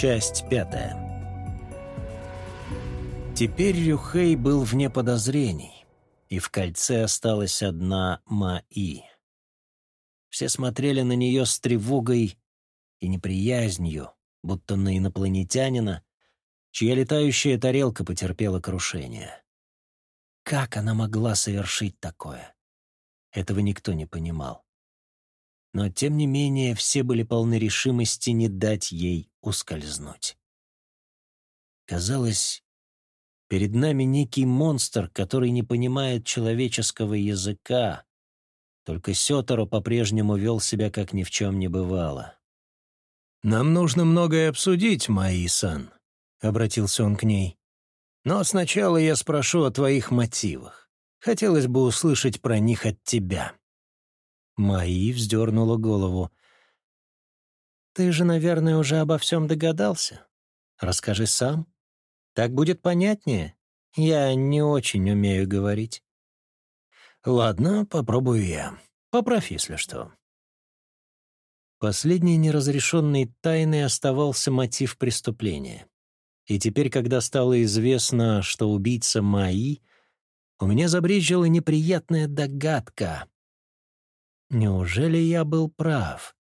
Часть пятая. Теперь Рюхей был вне подозрений, и в кольце осталась одна Маи. Все смотрели на нее с тревогой и неприязнью, будто на инопланетянина, чья летающая тарелка потерпела крушение. Как она могла совершить такое? Этого никто не понимал. Но, тем не менее, все были полны решимости не дать ей ускользнуть. Казалось, перед нами некий монстр, который не понимает человеческого языка, только Сёторо по-прежнему вел себя, как ни в чем не бывало. «Нам нужно многое обсудить, Маи-сан», — обратился он к ней. «Но сначала я спрошу о твоих мотивах. Хотелось бы услышать про них от тебя». Маи вздернула голову. «Ты же, наверное, уже обо всем догадался. Расскажи сам. Так будет понятнее. Я не очень умею говорить». «Ладно, попробую я. Поправь, если что». Последней неразрешенной тайной оставался мотив преступления. И теперь, когда стало известно, что убийца Маи, у меня забрежила неприятная догадка. Неужели я был прав?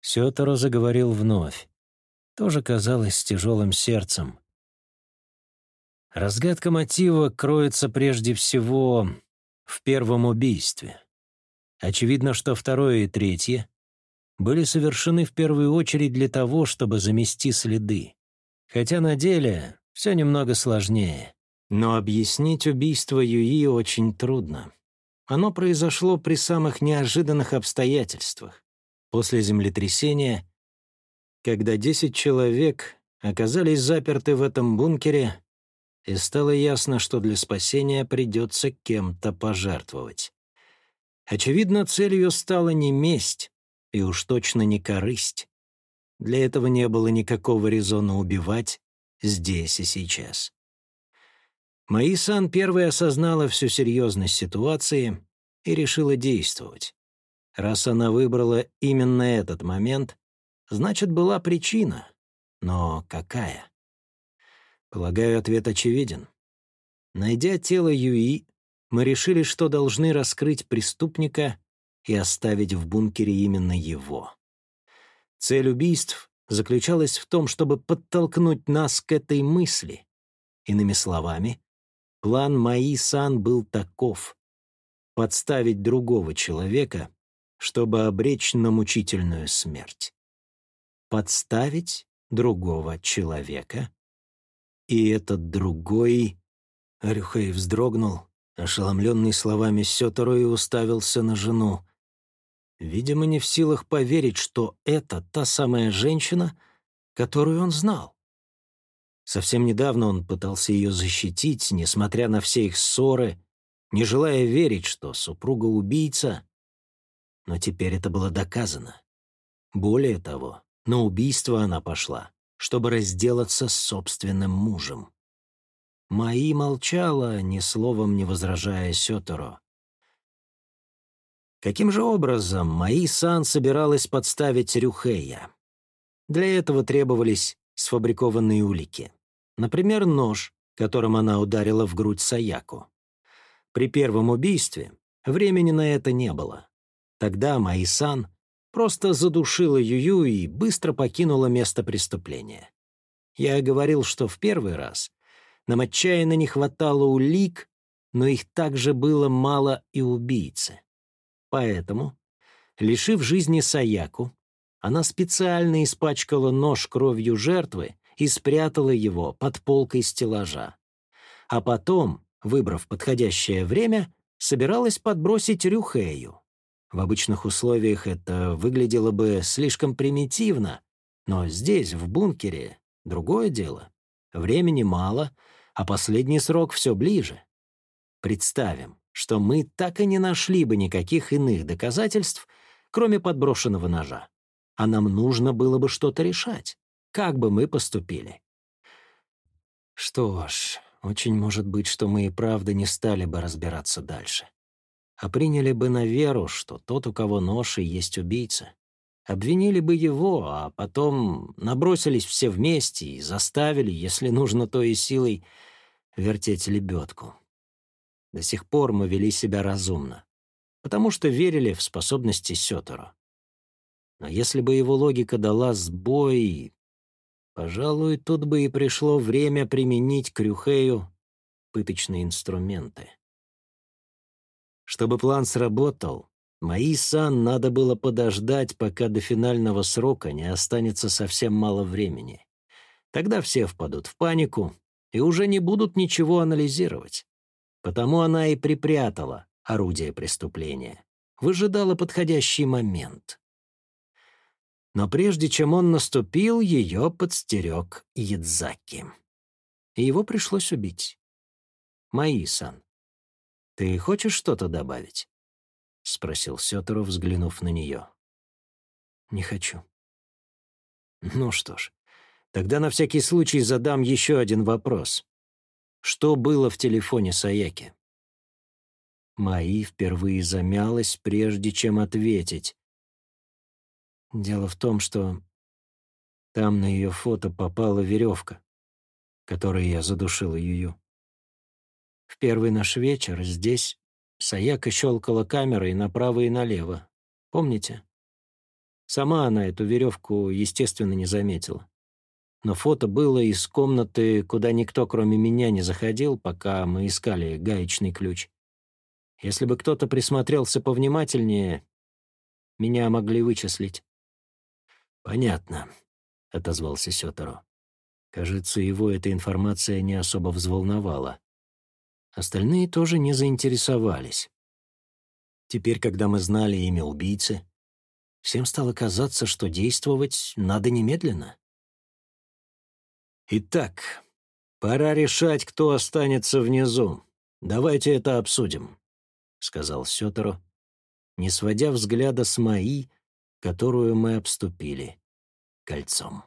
Сёторо заговорил вновь. Тоже казалось с тяжелым сердцем. Разгадка мотива кроется прежде всего в первом убийстве. Очевидно, что второе и третье были совершены в первую очередь для того, чтобы замести следы. Хотя на деле все немного сложнее. Но объяснить убийство Юи очень трудно. Оно произошло при самых неожиданных обстоятельствах. После землетрясения, когда десять человек оказались заперты в этом бункере, и стало ясно, что для спасения придется кем-то пожертвовать. Очевидно, целью стала не месть, и уж точно не корысть. Для этого не было никакого резона убивать здесь и сейчас. Маисан первой осознала всю серьезность ситуации и решила действовать. Раз она выбрала именно этот момент, значит, была причина. Но какая? Полагаю, ответ очевиден. Найдя тело Юи, мы решили, что должны раскрыть преступника и оставить в бункере именно его. Цель убийств заключалась в том, чтобы подтолкнуть нас к этой мысли. Иными словами, план Маи-сан был таков — подставить другого человека, чтобы обречь на мучительную смерть. Подставить другого человека. И этот другой... Рюхей вздрогнул, ошеломленный словами Сёторо, и уставился на жену. Видимо, не в силах поверить, что это та самая женщина, которую он знал. Совсем недавно он пытался ее защитить, несмотря на все их ссоры, не желая верить, что супруга убийца. Но теперь это было доказано. Более того, на убийство она пошла, чтобы разделаться с собственным мужем. Маи молчала, ни словом не возражая Сёторо. Каким же образом Маи-сан собиралась подставить Рюхея? Для этого требовались сфабрикованные улики. Например, нож, которым она ударила в грудь Саяку. При первом убийстве времени на это не было. Тогда Маи-сан просто задушила Юю и быстро покинула место преступления. Я говорил, что в первый раз нам отчаянно не хватало улик, но их также было мало и убийцы. Поэтому, лишив жизни Саяку, она специально испачкала нож кровью жертвы и спрятала его под полкой стеллажа. А потом, выбрав подходящее время, собиралась подбросить Рюхею. В обычных условиях это выглядело бы слишком примитивно, но здесь, в бункере, другое дело. Времени мало, а последний срок все ближе. Представим, что мы так и не нашли бы никаких иных доказательств, кроме подброшенного ножа. А нам нужно было бы что-то решать. Как бы мы поступили? Что ж, очень может быть, что мы и правда не стали бы разбираться дальше. А приняли бы на веру, что тот, у кого нож, и есть убийца. Обвинили бы его, а потом набросились все вместе и заставили, если нужно, то и силой, вертеть лебедку. До сих пор мы вели себя разумно, потому что верили в способности Сётору. Но если бы его логика дала сбой, пожалуй, тут бы и пришло время применить к Рюхею пыточные инструменты. Чтобы план сработал, мои сан надо было подождать, пока до финального срока не останется совсем мало времени. Тогда все впадут в панику и уже не будут ничего анализировать. Потому она и припрятала орудие преступления, выжидала подходящий момент. Но прежде чем он наступил, ее подстерег Ядзаки. И его пришлось убить. Маи-сан, ты хочешь что-то добавить? — спросил Сётору, взглянув на нее. «Не хочу». «Ну что ж, тогда на всякий случай задам еще один вопрос. Что было в телефоне Саяки? Маи впервые замялась, прежде чем ответить. Дело в том, что там на ее фото попала веревка, которой я задушила Юю. В первый наш вечер здесь Саяка щелкала камерой направо и налево. Помните? Сама она эту веревку, естественно, не заметила но фото было из комнаты, куда никто, кроме меня, не заходил, пока мы искали гаечный ключ. Если бы кто-то присмотрелся повнимательнее, меня могли вычислить. «Понятно», — отозвался Сёторо. Кажется, его эта информация не особо взволновала. Остальные тоже не заинтересовались. Теперь, когда мы знали имя убийцы, всем стало казаться, что действовать надо немедленно. Итак, пора решать, кто останется внизу. Давайте это обсудим, — сказал Сёторо, не сводя взгляда с Маи, которую мы обступили кольцом.